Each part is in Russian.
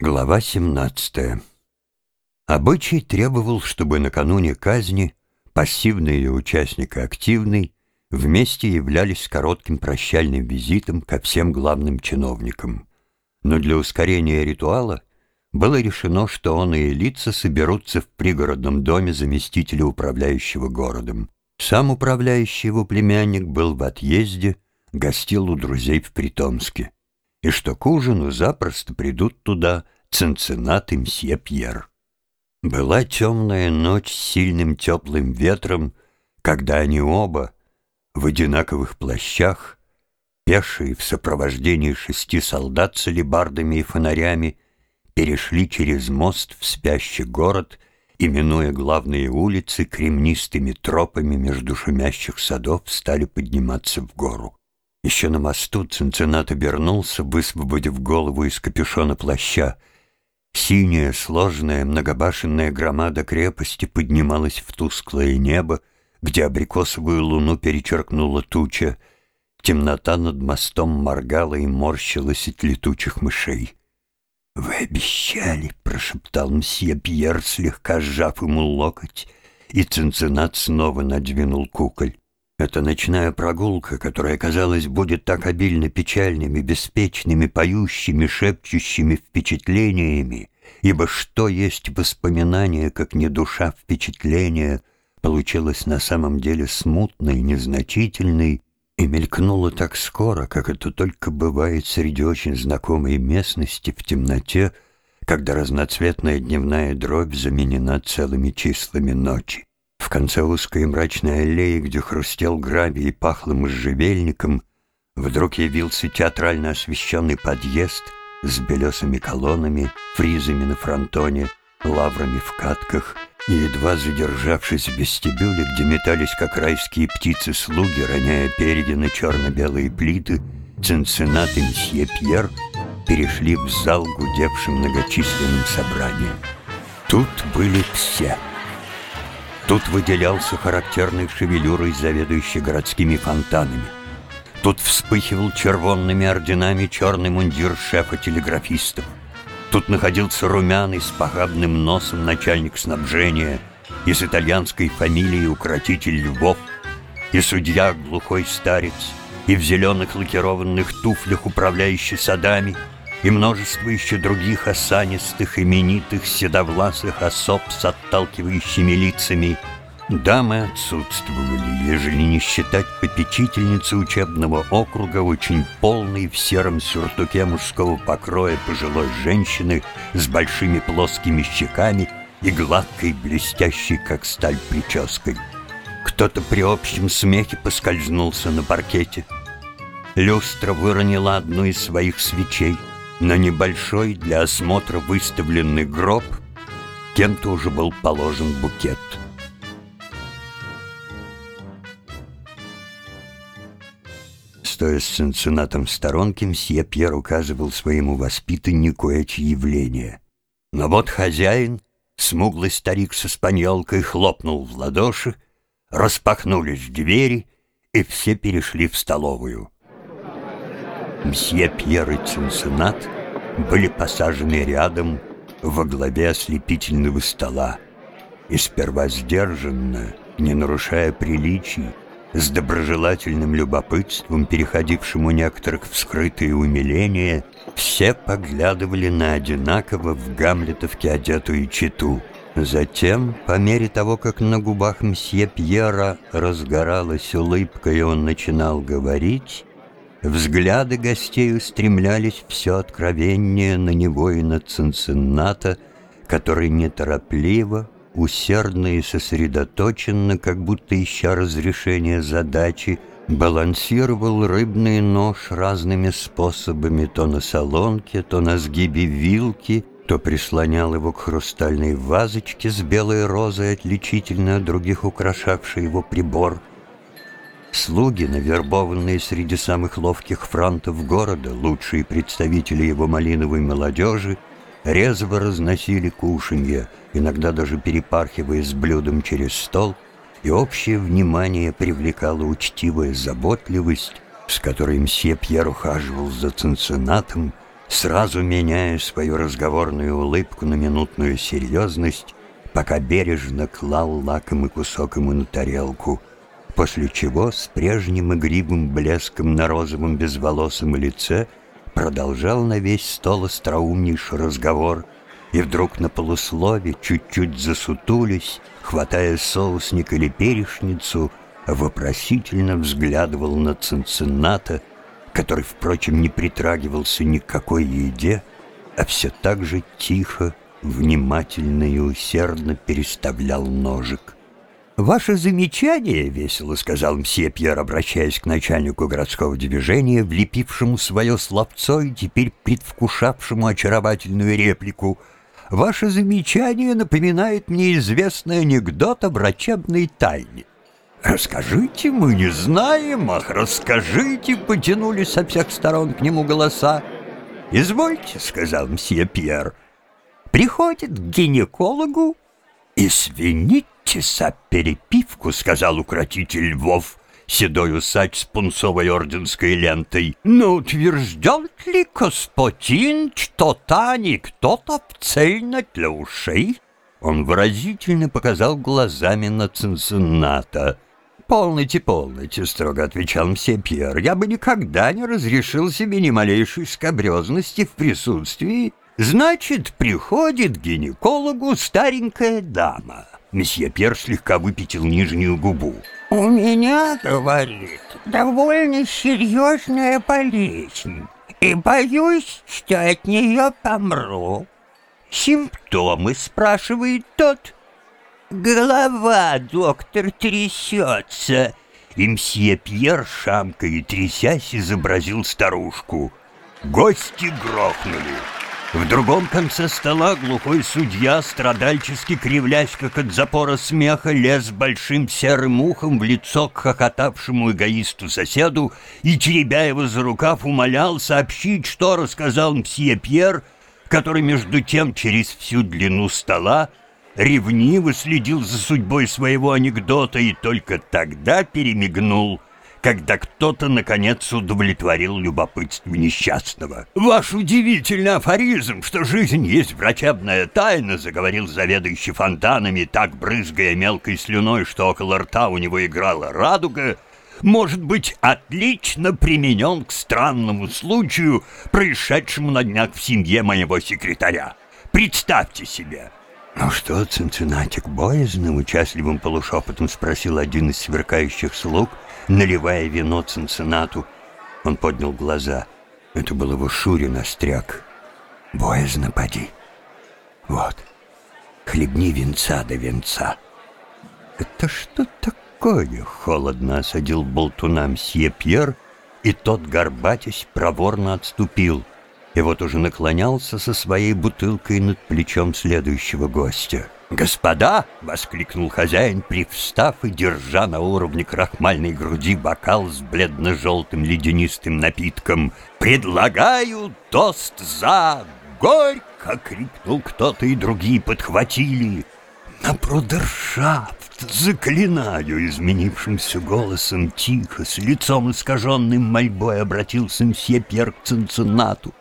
Глава 17 Обычай требовал, чтобы накануне казни пассивный ее участник и активный вместе являлись с коротким прощальным визитом ко всем главным чиновникам. Но для ускорения ритуала было решено, что он и лица соберутся в пригородном доме заместителя управляющего городом. Сам управляющий его племянник был в отъезде, гостил у друзей в Притомске и что к ужину запросто придут туда Цинциннат и мсье Пьер. Была темная ночь с сильным теплым ветром, когда они оба в одинаковых плащах, пешие в сопровождении шести солдат с алебардами и фонарями, перешли через мост в спящий город, именуя главные улицы кремнистыми тропами между шумящих садов, стали подниматься в гору. Еще на мосту Цинциннат обернулся, высвободив голову из капюшона плаща. Синяя, сложная, многобашенная громада крепости поднималась в тусклое небо, где абрикосовую луну перечеркнула туча. Темнота над мостом моргала и морщилась от летучих мышей. «Вы обещали!» — прошептал мсье Пьер, слегка сжав ему локоть, и Цинциннат снова надвинул куколь. Эта ночная прогулка, которая, казалось, будет так обильно печальными, беспечными, поющими, шепчущими впечатлениями, ибо что есть воспоминание, как не душа впечатления, получилась на самом деле смутной, незначительной и мелькнула так скоро, как это только бывает среди очень знакомой местности в темноте, когда разноцветная дневная дробь заменена целыми числами ночи. В конце узкой мрачной аллеи, где хрустел гравий и пахло можжевельником, вдруг явился театрально освещенный подъезд с белесыми колоннами, фризами на фронтоне, лаврами в катках и, едва задержавшись в вестибюле, где метались, как райские птицы-слуги, роняя переди на черно-белые плиты, Цинциннат и мсье Пьер перешли в зал, гудевшим многочисленным собранием. Тут были все — Тут выделялся характерной шевелюрой заведующий городскими фонтанами. Тут вспыхивал червонными орденами черный мундир шефа телеграфистов. Тут находился румяный с похабным носом начальник снабжения и с итальянской фамилией укротитель Львов, и судья глухой старец, и в зеленых лакированных туфлях управляющий садами, и множество еще других осанистых, именитых, седовласых особ с отталкивающими лицами. Дамы отсутствовали, ежели не считать попечительницы учебного округа, очень полной в сером сюртуке мужского покроя пожилой женщины с большими плоскими щеками и гладкой, блестящей, как сталь, прической. Кто-то при общем смехе поскользнулся на паркете. Люстра выронила одну из своих свечей — на небольшой для осмотра выставленный гроб кем-то уже был положен букет. Стоя с Цинциннатом в сторонке, мсье Пьер указывал своему воспитаннику эти явления. Но вот хозяин, смуглый старик со спаньолкой, хлопнул в ладоши, распахнулись двери, и все перешли в столовую. Мсье Пьер и Цинциннат были посажены рядом во главе ослепительного стола и сперва сдержанно, не нарушая приличий, с доброжелательным любопытством, переходившим у некоторых в скрытое умиление, все поглядывали на одинаково в гамлетовке одетую читу. Затем, по мере того, как на губах мсье Пьера разгоралась улыбка, и он начинал говорить, Взгляды гостей устремлялись все откровеннее на него и на Цинцинната, который неторопливо, усердно и сосредоточенно, как будто ища разрешения задачи, балансировал рыбный нож разными способами, то на солонке, то на сгибе вилки, то прислонял его к хрустальной вазочке с белой розой, отличительно от других украшавшей его прибор — Слуги, навербованные среди самых ловких франтов города, лучшие представители его малиновой молодежи, резво разносили кушанье, иногда даже перепархивая с блюдом через стол, и общее внимание привлекала учтивая заботливость, с которой мсье Пьер ухаживал за Цинциннатом, сразу меняя свою разговорную улыбку на минутную серьезность, пока бережно клал лакомый кусок ему на тарелку, после чего с прежним игривым блеском на розовом безволосом лице продолжал на весь стол остроумнейший разговор и вдруг на полуслове, чуть-чуть засутулись, хватая соусник или перешницу, вопросительно взглядывал на Цинцинната, который, впрочем, не притрагивался ни к какой еде, а все так же тихо, внимательно и усердно переставлял ножик. «Ваше замечание, — весело сказал мсье Пьер, обращаясь к начальнику городского движения, влепившему свое словцо и теперь предвкушавшему очаровательную реплику, — ваше замечание напоминает мне известный анекдот о врачебной тайне. «Расскажите, мы не знаем, ах, расскажите!» — потянулись со всех сторон к нему голоса. «Извольте», — сказал мсье Пьер, — «приходит к гинекологу и свинить «Часа перепивку», — сказал укротитель Львов, седой усач с пунцовой орденской лентой. «Но утвержден ли господин, что та не кто-то цельно для ушей?» Он выразительно показал глазами на Цинцинната. «Полните, полните», — строго отвечал мсье Пьер. «Я бы никогда не разрешил себе ни малейшей скобрезности в присутствии. Значит, приходит к гинекологу старенькая дама». Месье Пьер слегка выпятил нижнюю губу. «У меня, — говорит, — довольно серьезная болезнь, и боюсь, что от нее помру». «Симптомы?» — спрашивает тот. «Голова, доктор, трясется». И мсье Пьер, шамкой и трясясь, изобразил старушку. Гости грохнули. В другом конце стола глухой судья, страдальчески кривлясь, как от запора смеха, лез большим серым ухом в лицо к хохотавшему эгоисту-соседу и, теребя его за рукав, умолял сообщить, что рассказал мсье Пьер, который, между тем, через всю длину стола ревниво следил за судьбой своего анекдота и только тогда перемигнул — когда кто-то, наконец, удовлетворил любопытство несчастного. «Ваш удивительный афоризм, что жизнь есть врачебная тайна», заговорил заведующий фонтанами, так брызгая мелкой слюной, что около рта у него играла радуга, может быть отлично применен к странному случаю, происшедшему на днях в семье моего секретаря. Представьте себе!» «Ну что, Цинциннатик, боязным, участливым полушепотом спросил один из сверкающих слуг — наливая вино Цинциннату. Он поднял глаза. Это был его Шурин остряк. «Боязно поди. Вот, хлебни венца до венца». «Это что такое?» — холодно осадил болтуна мсье Пьер, и тот, горбатясь, проворно отступил, и вот уже наклонялся со своей бутылкой над плечом следующего гостя. «Господа!» — воскликнул хозяин, привстав и держа на уровне крахмальной груди бокал с бледно-желтым ледянистым напитком. «Предлагаю тост за горько!» — крикнул кто-то, и другие подхватили. «На брудершафт!» Заклинаю изменившимся голосом тихо, с лицом искаженным мольбой обратился мсье Пьер к Цинциннату.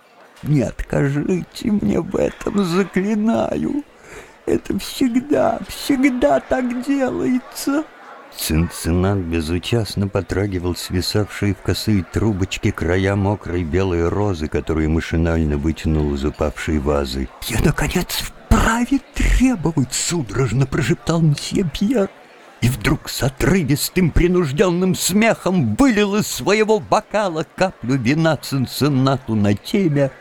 «Не откажите мне в этом, заклинаю!» Это всегда, всегда так делается. Цинциннат безучастно потрагивал свисавшие в косые трубочки края мокрой белой розы, которую машинально вытянул из упавшей вазы. «Я, наконец, вправе требовать!» — судорожно прошептал мсье Пьер. И вдруг с отрывистым принужденным смехом вылил из своего бокала каплю вина Цинциннату на темя,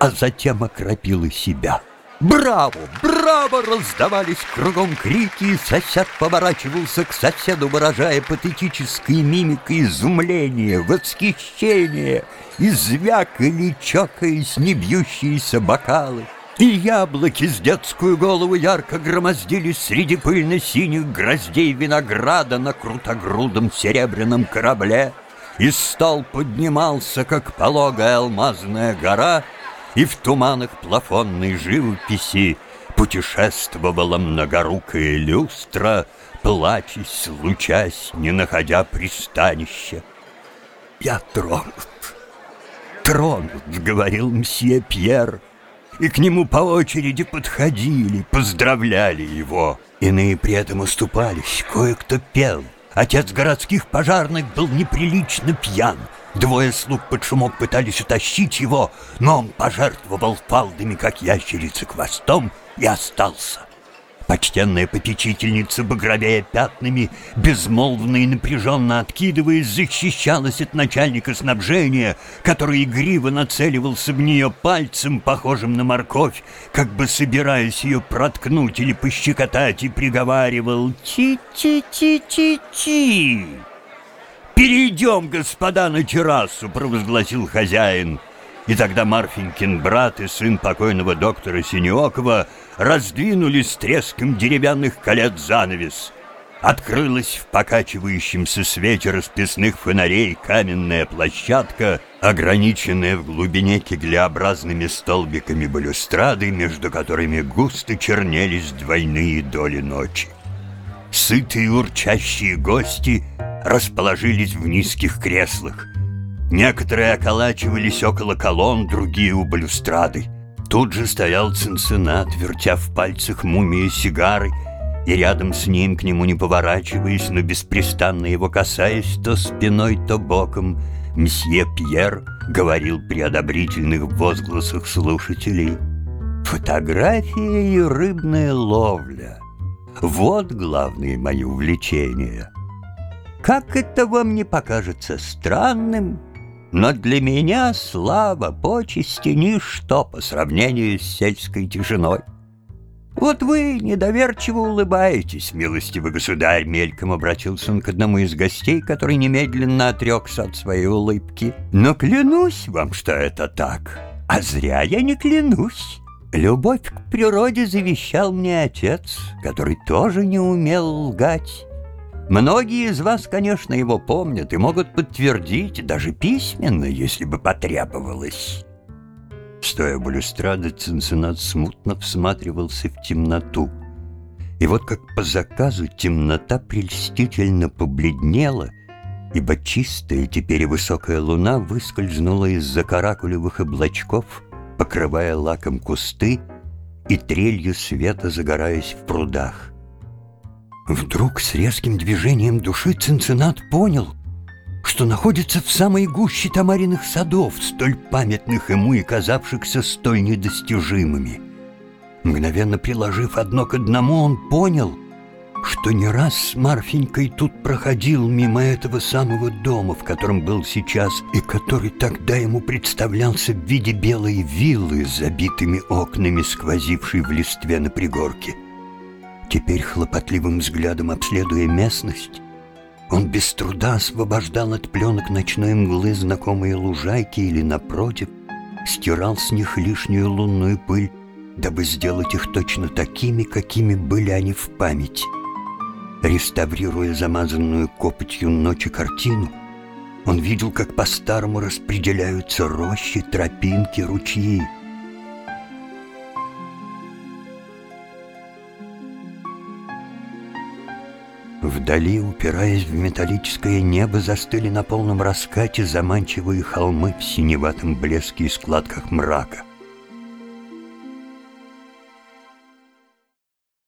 а затем окропил и себя. «Браво! Браво!» раздавались кругом крики, и сосед поворачивался к соседу, выражая патетической мимикой изумление, восхищение, и звякали, чокаясь, небьющиеся бокалы. И яблоки с детскую голову ярко громоздились среди пыльно-синих гроздей винограда на крутогрудом серебряном корабле, и стол поднимался, как пологая алмазная гора — и в туманах плафонной живописи Путешествовала многорукая люстра, Плачась, лучась, не находя пристанища. Я тронут, тронут», — говорил мсье Пьер. И к нему по очереди подходили, поздравляли его. Иные при этом уступались, кое-кто пел. Отец городских пожарных был неприлично пьян. Двое слуг под шумок пытались утащить его, но он пожертвовал фалдами, как ящерица, хвостом и остался. Почтенная попечительница, багровея пятнами, безмолвно и напряженно откидываясь, защищалась от начальника снабжения, который игриво нацеливался в нее пальцем, похожим на морковь, как бы собираясь ее проткнуть или пощекотать, и приговаривал «Чи-чи-чи-чи-чи!» «Перейдем, господа, на террасу!» — провозгласил хозяин. И тогда Марфенькин брат и сын покойного доктора Синеокова раздвинули с треском деревянных колец занавес. Открылась в покачивающемся свете расписных фонарей каменная площадка, ограниченная в глубине кеглеобразными столбиками балюстрады, между которыми густо чернелись двойные доли ночи. Сытые урчащие гости расположились в низких креслах. Некоторые околачивались около колонн, другие у балюстрады. Тут же стоял Цинциннат, вертя в пальцах мумии сигары, и рядом с ним, к нему не поворачиваясь, но беспрестанно его касаясь то спиной, то боком, мсье Пьер говорил при одобрительных возгласах слушателей. «Фотография и рыбная ловля — вот главные мои увлечения. Как это вам не покажется странным?» Но для меня слава, почести — ничто по сравнению с сельской тишиной. Вот вы недоверчиво улыбаетесь, милостивый государь, мельком обратился он к одному из гостей, который немедленно отрекся от своей улыбки. Но клянусь вам, что это так, а зря я не клянусь. Любовь к природе завещал мне отец, который тоже не умел лгать. Многие из вас, конечно, его помнят и могут подтвердить, даже письменно, если бы потребовалось. Стоя у балюстрады, Цинциннат смутно всматривался в темноту. И вот как по заказу темнота прельстительно побледнела, ибо чистая теперь высокая луна выскользнула из-за каракулевых облачков, покрывая лаком кусты и трелью света загораясь в прудах. Вдруг с резким движением души Цинциннат понял, что находится в самой гуще Тамариных садов, столь памятных ему и казавшихся столь недостижимыми. Мгновенно приложив одно к одному, он понял, что не раз с Марфенькой тут проходил мимо этого самого дома, в котором был сейчас, и который тогда ему представлялся в виде белой виллы с забитыми окнами, сквозившей в листве на пригорке. Теперь, хлопотливым взглядом обследуя местность, он без труда освобождал от пленок ночной мглы знакомые лужайки или, напротив, стирал с них лишнюю лунную пыль, дабы сделать их точно такими, какими были они в памяти. Реставрируя замазанную копотью ночи картину, он видел, как по-старому распределяются рощи, тропинки, ручьи, Вдали, упираясь в металлическое небо, застыли на полном раскате заманчивые холмы в синеватом блеске и складках мрака.